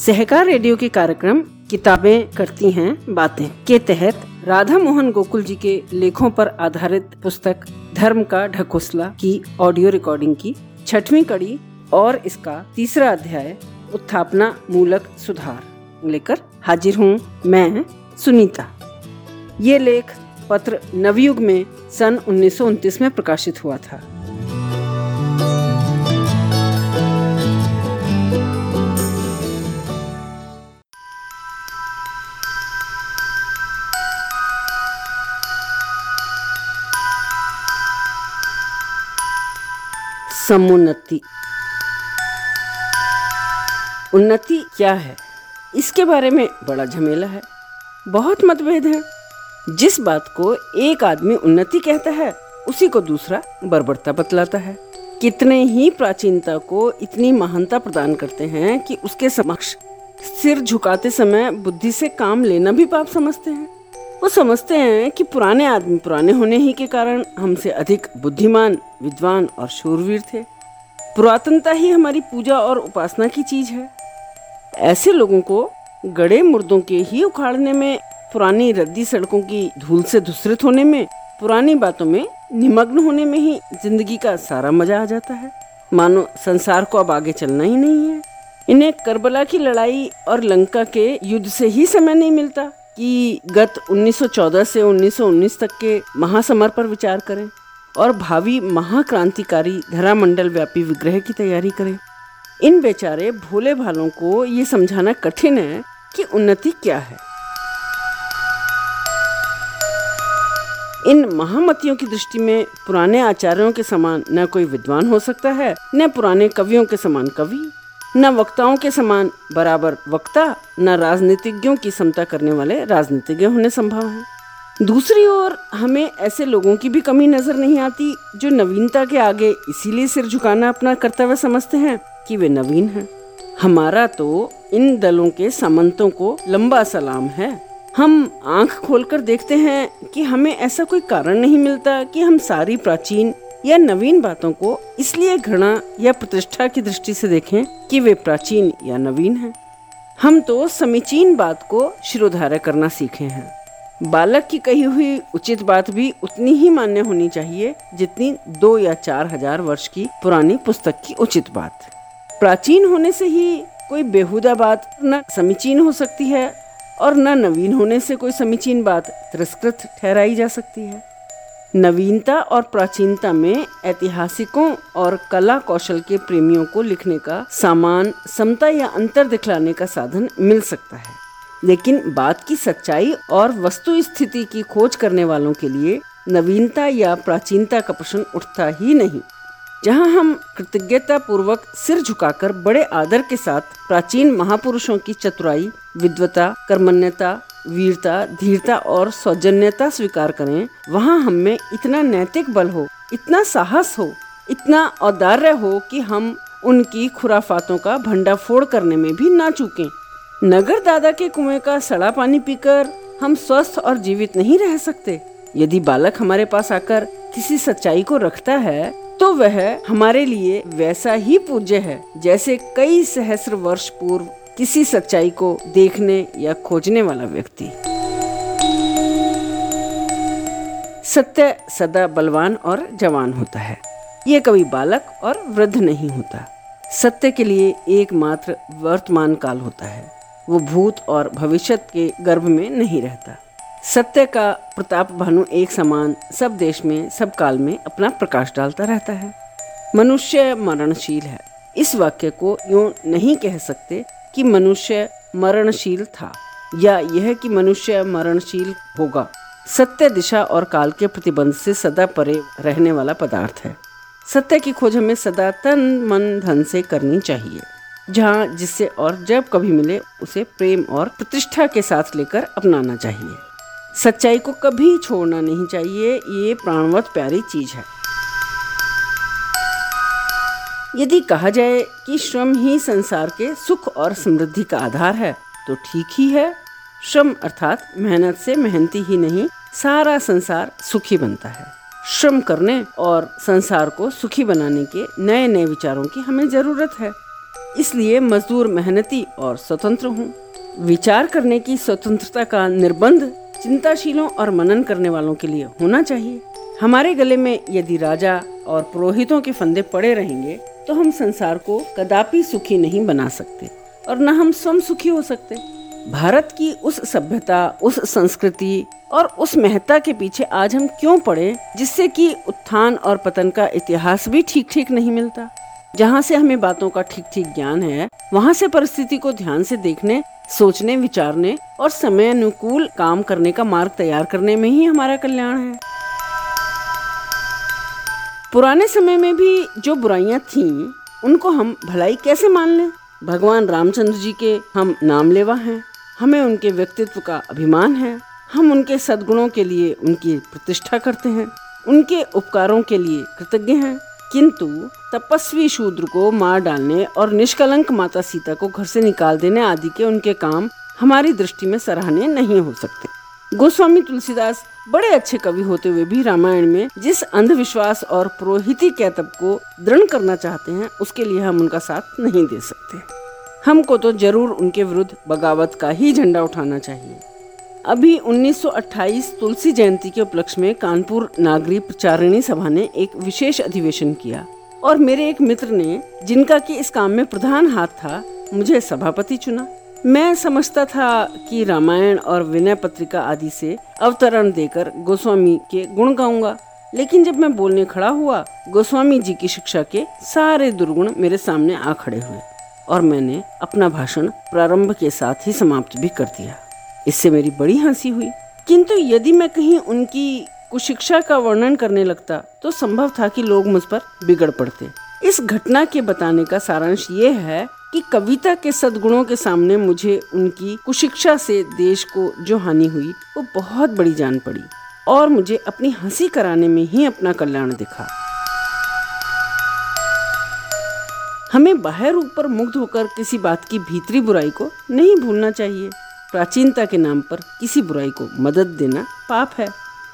सहकार radio के कार्यक्रम किताबें करती हैं बातें के तहत राधा मोहन गोकुल जी के लेखों पर आधारित पुस्तक धर्म का ढकोसला की ऑडियो रिकॉर्डिंग की छठवीं कड़ी और इसका तीसरा अध्याय उत्थापना मूलक सुधार लेकर हाजिर हूँ मैं, सुनीता। ये लेख पत्र नवयुग में सन उन्नीस में प्रकाशित हुआ था। समुन्नति। उन्नति क्या है? इसके बारे में बड़ा झमेला है। बहुत मतभेद है। जिस बात को एक आदमी उन्नति कहता है, उसी को दूसरा बर्बरता बतलाता है। कितने ही प्राचीनता को इतनी महानता प्रदान करते हैं कि उसके समक्ष सिर झुकाते समय बुद्धि से काम लेना भी पाप समझते हैं। वो समझते हैं कि पुराने आदमी पुराने होने ही के कारण हमसे अधिक बुद्धिमान, विद्वान और शूरवीर थे। पुरातनता ही हमारी पूजा और उपासना की चीज़ है। ऐसे लोगों को गड़े मुर्दों के ही उखाड़ने में, पुरानी रद्दी सड़कों की धूल से धुसरित होने में, पुरानी बातों में निमग्न होने में ही ज़िंदगी का सारा मज़ा आ जाता है। मानो संसार को अब आगे चलना ही नहीं है। इन्हें करबला की लड़ाई और लंका के युद्ध से ही समय नहीं मिलता। कि गत 1914 से 1919 तक के महासमर पर विचार करें और भावी महाक्रांतिकारी धरामंडल व्यापी विग्रह की तैयारी करें। इन बेचारे भोले भालों को ये समझाना कठिन है कि उन्नति क्या है। इन महामतियों की दृष्टि में पुराने आचार्यों के समान न कोई विद्वान हो सकता है, न पुराने कवियों के समान कवि न वक्ताओं के समान बराबर वक्ता, न राजनीतिज्ञों की समता करने वाले राजनीतिज्ञ होने संभव है। दूसरी ओर, हमें ऐसे लोगों की भी कमी नज़र नहीं आती, जो नवीनता के आगे इसीलिए सिर झुकाना अपना कर्तव्य समझते हैं कि वे नवीन हैं। हमारा तो इन दलों के सामंतों को लंबा सलाम है। हम आँख खोलकर देखते हैं कि हमें ऐसा कोई कारण नहीं मिलता कि हम सारी प्राचीन या नवीन बातों को इसलिए घृणा या प्रतिष्ठा की दृष्टि से देखें कि वे प्राचीन या नवीन हैं। हम तो समीचीन बात को शिरोधार्य करना सीखे हैं। बालक की कही हुई उचित बात भी उतनी ही मान्य होनी चाहिए जितनी दो या चार हज़ार वर्ष की पुरानी पुस्तक की उचित बात। प्राचीन होने से ही कोई बेहुदा बात न समीचीन हो सकती है और न नवीन होने से कोई समीचीन बात तिरस्कृत ठहराई जा सकती है। नवीनता और प्राचीनता में ऐतिहासिकों और कला कौशल के प्रेमियों को लिखने का सामान, समता या अंतर दिखलाने का साधन मिल सकता है। लेकिन बात की सच्चाई और वस्तु स्थिति की खोज करने वालों के लिए नवीनता या प्राचीनता का प्रश्न उठता ही नहीं। जहाँ हम कृतज्ञता पूर्वक सिर झुकाकर बड़े आदर के साथ प्राचीन महापुरुषों की चतुराई, विद्वता, कर्मण्यता वीरता, धीरता और सौजन्यता स्वीकार करें। वहाँ हम इतना नैतिक बल हो, इतना साहस हो, इतना औदार्य हो कि हम उनकी खुराफातों का भंडाफोड़ करने में भी ना चूकें। नगर दादा के कुएँ का सड़ा पानी पीकर हम स्वस्थ और जीवित नहीं रह सकते। यदि बालक हमारे पास आकर किसी सच्चाई को रखता है तो वह हमारे लिए वैसा ही पूज्य है, जैसे कई सहस्र वर्ष पूर्व किसी सच्चाई को देखने या खोजने वाला व्यक्ति। सत्य सदा बलवान और जवान होता है। ये कभी बालक और वृद्ध नहीं होता। सत्य के लिए एकमात्र वर्तमान काल होता है। वो भूत और भविष्य के गर्भ में नहीं रहता। सत्य का प्रताप भानु एक समान सब देश में, सब काल में अपना प्रकाश डालता रहता है। मनुष्य मरणशील है। इस वाक्य को यूँ नहीं कह सकते कि मनुष्य मरणशील था, या यह कि मनुष्य मरणशील होगा। सत्य दिशा और काल के प्रतिबंध से सदा परे रहने वाला पदार्थ है। सत्य की खोज हमें सदा तन, मन, धन से करनी चाहिए। जहाँ जिससे और जब कभी मिले, उसे प्रेम और प्रतिष्ठा के साथ लेकर अपनाना चाहिए। सच्चाई को कभी छोड़ना नहीं चाहिए, ये प्राणवत प्यारी चीज़ है। यदि कहा जाए कि श्रम ही संसार के सुख और समृद्धि का आधार है तो ठीक ही है। श्रम अर्थात मेहनत से मेहनती ही नहीं, सारा संसार सुखी बनता है। श्रम करने और संसार को सुखी बनाने के नए नए विचारों की हमें ज़रूरत है। इसलिए मजदूर मेहनती और स्वतंत्र हूँ। विचार करने की स्वतंत्रता का निर्बंध चिंताशीलों और मनन करने वालों के लिए होना चाहिए। हमारे गले में यदि राजा और पुरोहितों के फंदे पड़े रहेंगे तो हम संसार को कदापि सुखी नहीं बना सकते और न हम स्वयं सुखी हो सकते। भारत की उस सभ्यता, उस संस्कृति और उस महत्ता के पीछे आज हम क्यों पड़े, जिससे कि उत्थान और पतन का इतिहास भी ठीक ठीक नहीं मिलता? जहाँ से हमें बातों का ठीक ठीक ज्ञान है, वहाँ से परिस्थिति को ध्यान से देखने, सोचने, विचारने और समय अनुकूल काम करने का मार्ग तैयार करने में ही हमारा कल्याण है। पुराने समय में भी जो बुराइयाँ थीं, उनको हम भलाई कैसे मान लें? भगवान रामचंद्र जी के हम नाम लेवा हैं, हमें उनके व्यक्तित्व का अभिमान है, हम उनके सद्गुणों के लिए उनकी प्रतिष्ठा करते हैं, उनके उपकारों के लिए कृतज्ञ हैं, किंतु तपस्वी शूद्र को मार डालने और निष्कलंक माता सीता को घर से निकाल देने आदि के उनके काम हमारी दृष्टि में सराहनीय नहीं हो सकते। गोस्वामी तुलसीदास बड़े अच्छे कवि होते हुए भी रामायण में जिस अंधविश्वास और पुरोहिती कैतब को दृढ़ करना चाहते हैं, उसके लिए हम उनका साथ नहीं दे सकते। हमको तो ज़रूर उनके विरुद्ध बगावत का ही झंडा उठाना चाहिए। अभी 1928 तुलसी जयंती के उपलक्ष्य में कानपुर नागरी प्रचारिणी सभा ने एक विशेष अधिवेशन किया और मेरे एक मित्र ने, जिनका कि इस काम में प्रधान हाथ था, मुझे सभापति चुना। मैं समझता था कि रामायण और विनय पत्रिका आदि से अवतरण देकर गोस्वामी के गुण गाऊँगा। लेकिन जब मैं बोलने खड़ा हुआ, गोस्वामी जी की शिक्षा के सारे दुर्गुण मेरे सामने आ खड़े हुए और मैंने अपना भाषण प्रारंभ के साथ ही समाप्त भी कर दिया। इससे मेरी बड़ी हँसी हुई। किंतु यदि मैं कहीं उनकी कुशिक्षा का वर्णन करने लगता तो संभव था कि लोग मुझ पर बिगड़ पड़ते। इस घटना के बताने का सारांश ये है कि कविता के सदगुणों के सामने मुझे उनकी कुशिक्षा से देश को जो हानि हुई, वो बहुत बड़ी जान पड़ी और मुझे अपनी हँसी कराने में ही अपना कल्याण दिखा। हमें बाहर ऊपर मुग्ध होकर किसी बात की भीतरी बुराई को नहीं भूलना चाहिए। प्राचीनता के नाम पर किसी बुराई को मदद देना पाप है।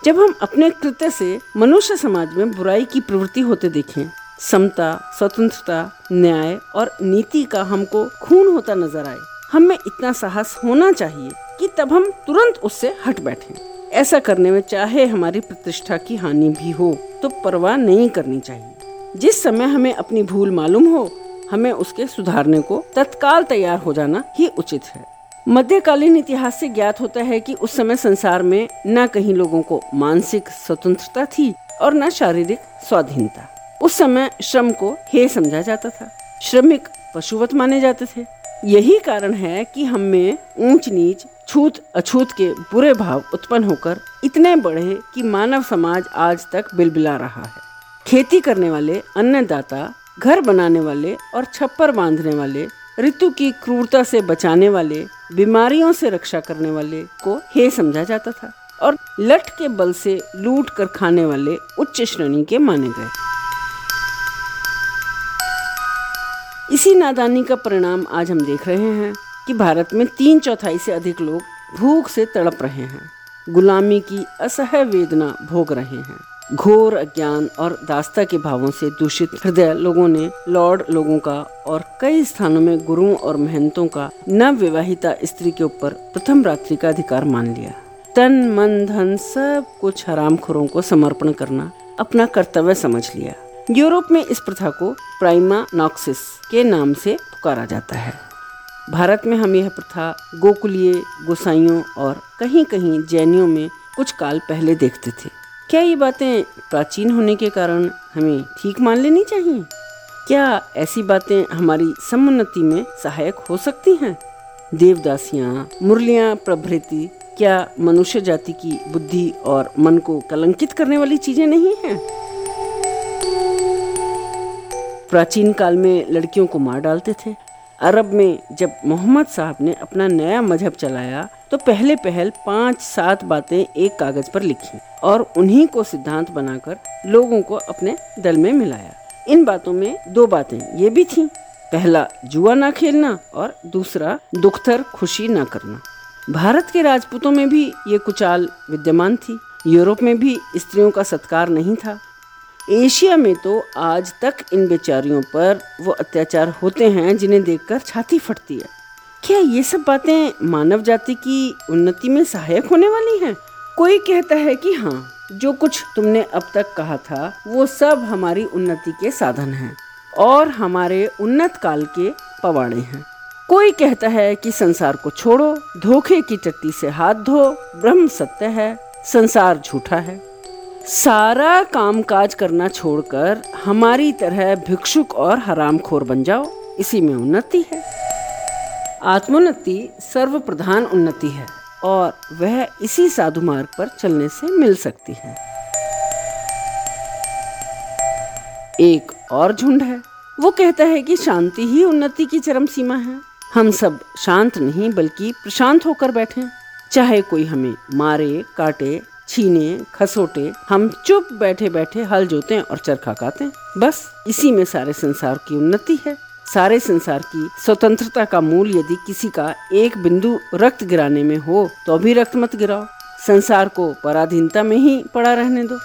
जब हम अपने कृत्य से मनुष्य समाज में बुराई की प्रवृत्ति होते देखें समता, स्वतंत्रता, न्याय और नीति का हमको खून होता नज़र आए। हमें इतना साहस होना चाहिए कि तब हम तुरंत उससे हट बैठें। ऐसा करने में चाहे हमारी प्रतिष्ठा की हानि भी हो तो परवाह नहीं करनी चाहिए। जिस समय हमें अपनी भूल मालूम हो, हमें उसके सुधारने को तत्काल तैयार हो जाना ही उचित है। मध्यकालीन इतिहास से ज्ञात होता है कि उस समय संसार में न कहीं लोगों को मानसिक स्वतंत्रता थी और न शारीरिक स्वाधीनता। उस समय श्रम को हे समझा जाता था। श्रमिक पशुवत माने जाते थे। यही कारण है कि हम में ऊंच नीच छूत अछूत के बुरे भाव उत्पन्न होकर इतने बढ़े कि मानव समाज आज तक बिलबिला रहा है। खेती करने वाले, अन्नदाता, घर बनाने वाले और छप्पर बांधने वाले, ऋतु की क्रूरता से बचाने वाले, बीमारियों से रक्षा करने वाले को हे समझा जाता था और लठ के बल से लूट कर खाने वाले उच्च श्रेणी के माने गए। इसी नादानी का परिणाम आज हम देख रहे हैं कि भारत में तीन चौथाई से अधिक लोग भूख से तड़प रहे हैं। गुलामी की असह्य वेदना भोग रहे हैं। घोर अज्ञान और दास्ता के भावों से दूषित हृदय लोगों ने लॉर्ड लोगों का और कई स्थानों में गुरुओं और महंतों का नव विवाहिता स्त्री के ऊपर प्रथम रात्रि का अधिकार मान लिया। तन, मन, धन सब कुछ हराम खोरों को समर्पण करना अपना कर्तव्य समझ लिया। यूरोप में इस प्रथा को प्राइमा नॉक्सिस के नाम से पुकारा जाता है। भारत में हम यह प्रथा गोकुलीय गोसाइयों और कहीं कहीं जैनियों में कुछ काल पहले देखते थे। क्या ये बातें प्राचीन होने के कारण हमें ठीक मान लेनी चाहिए? क्या ऐसी बातें हमारी समुन्नति में सहायक हो सकती हैं? देवदासियाँ, मुरलियाँ, प्रभृति, क्या मनुष्य जाति की बुद्धि और मन को कलंकित करने वाली चीज़ें नहीं हैं? प्राचीन काल में लड़कियों को मार डालते थे। अरब में जब मोहम्मद साहब ने अपना नया मज़हब चलाया तो पहले पहल पाँच सात बातें एक कागज़ पर लिखी और उन्हीं को सिद्धांत बनाकर लोगों को अपने दल में मिलाया। इन बातों में दो बातें ये भी थी। पहला, जुआ ना खेलना और दूसरा, दुखतर खुशी ना करना। भारत के राजपूतों में भी ये कुचाल विद्यमान थी। यूरोप में भी स्त्रियों का सत्कार नहीं था। एशिया में तो आज तक इन बेचारियों पर वो अत्याचार होते हैं जिन्हें देखकर छाती फटती है। क्या ये सब बातें मानव जाति की उन्नति में सहायक होने वाली हैं? कोई कहता है कि हाँ जो कुछ तुमने अब तक कहा था, वो सब हमारी उन्नति के साधन हैं और हमारे उन्नत काल के पवाड़े हैं। कोई कहता है कि संसार को छोड़ो, धोखे की टट्टी से हाथ धो, ब्रह्म सत्य है, संसार झूठा है। सारा काम काज करना छोड़कर हमारी तरह भिक्षुक और हरामखोर बन जाओ, इसी में उन्नति है। आत्मोन्नति सर्व प्रधान उन्नति है और वह इसी साधु मार्ग पर चलने से मिल सकती है। एक और झुंड है। वो कहता है कि शांति ही उन्नति की चरम सीमा है। हम सब शांत नहीं, बल्कि प्रशांत होकर बैठे चाहे कोई हमें मारे, काटे छीने, खसोटे, हम चुप बैठे बैठे हल जोते और चरखा काते बस, इसी में सारे संसार की उन्नति है। सारे संसार की स्वतंत्रता का मूल यदि किसी का एक बिंदु रक्त गिराने में हो तो भी रक्त मत गिराओ। संसार को पराधीनता में ही पड़ा रहने दो।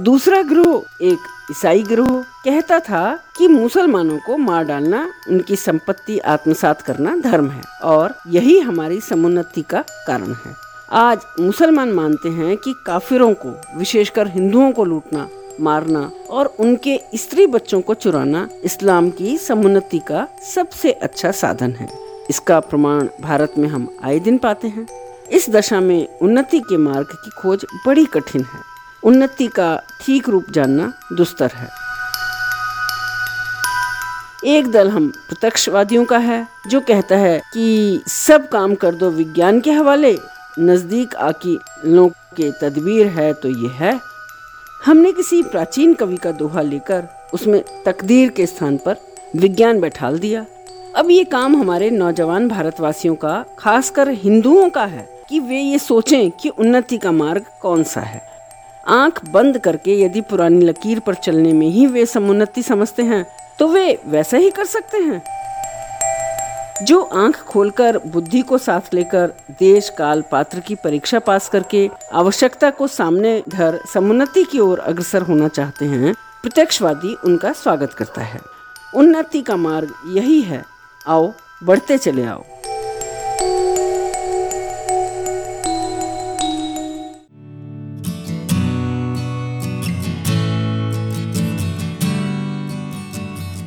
दूसरा ग्रोह, एक ईसाई ग्रोह, कहता था कि मुसलमानों को मार डालना, उनकी संपत्ति आत्मसात करना धर्म है और यही हमारी समुन्नति का कारण है। आज मुसलमान मानते हैं कि काफिरों को, विशेषकर हिंदुओं को लूटना, मारना और उनके स्त्री बच्चों को चुराना इस्लाम की समुन्नति का सबसे अच्छा साधन है। इसका प्रमाण भारत में हम आए दिन पाते हैं। इस दशा में उन्नति के मार्ग की खोज बड़ी कठिन है। उन्नति का ठीक रूप जानना दुस्तर है। एक दल हम प्रत्यक्षवादियों का है, जो कहता है कि सब काम कर दो विज्ञान के हवाले, नज़दीक आकी लोग के तदबीर है तो ये है। हमने किसी प्राचीन कवि का दोहा लेकर उसमें तकदीर के स्थान पर विज्ञान बैठाल दिया। अब ये काम हमारे नौजवान भारतवासियों का, खासकर हिंदुओं का है, कि वे ये सोचें कि उन्नति का मार्ग कौन सा है। आँख बंद करके यदि पुरानी लकीर पर चलने में ही वे समुन्नति समझते हैं तो वे वैसा ही कर सकते हैं। जो आँख खोलकर बुद्धि को साथ लेकर देश, काल, पात्र की परीक्षा पास करके आवश्यकता को सामने धर समुन्नति की ओर अग्रसर होना चाहते हैं, प्रत्यक्षवादी उनका स्वागत करता है। उन्नति का मार्ग यही है। आओ, बढ़ते चले आओ।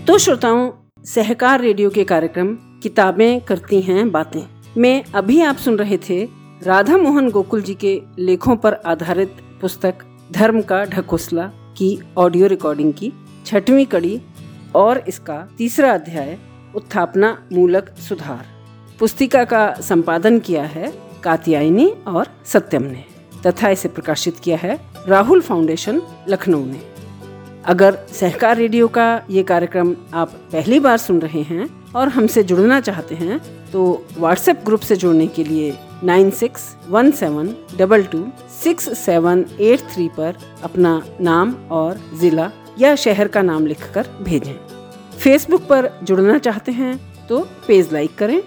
तो श्रोताओं, सहकार रेडियो के कार्यक्रम किताबें करती हैं बातें। में अभी आप सुन रहे थे राधा मोहन गोकुल जी के लेखों पर आधारित पुस्तक धर्म का ढकोसला की ऑडियो रिकॉर्डिंग की छठवीं कड़ी और इसका तीसरा अध्याय उत्थापना मूलक सुधार। पुस्तिका का संपादन किया है कात्यायनी और सत्यम ने तथा इसे प्रकाशित किया है राहुल फाउंडेशन, लखनऊ ने। अगर सहकार रेडियो का ये कार्यक्रम आप पहली बार सुन रहे हैं और हमसे जुड़ना चाहते हैं तो व्हाट्सएप ग्रुप से जुड़ने के लिए nine six one seven double two six seven eight three पर अपना नाम और ज़िला या शहर का नाम लिखकर भेजें। फेसबुक पर जुड़ना चाहते हैं तो पेज लाइक करें।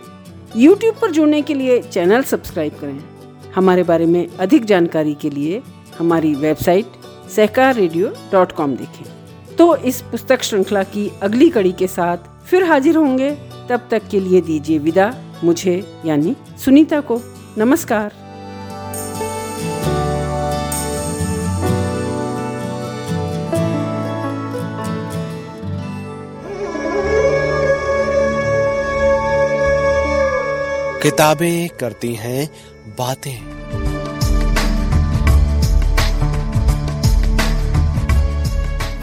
यूट्यूब पर जुड़ने के लिए चैनल सब्सक्राइब करें। हमारे बारे में अधिक जानकारी के लिए हमारी website Sahkar radio dot com देखें। तो इस पुस्तक श्रृंखला की अगली कड़ी के साथ फिर हाजिर होंगे। तब तक के लिए दीजिए विदा। मुझे यानी सुनीता को नमस्कार। किताबें करती हैं, बातें।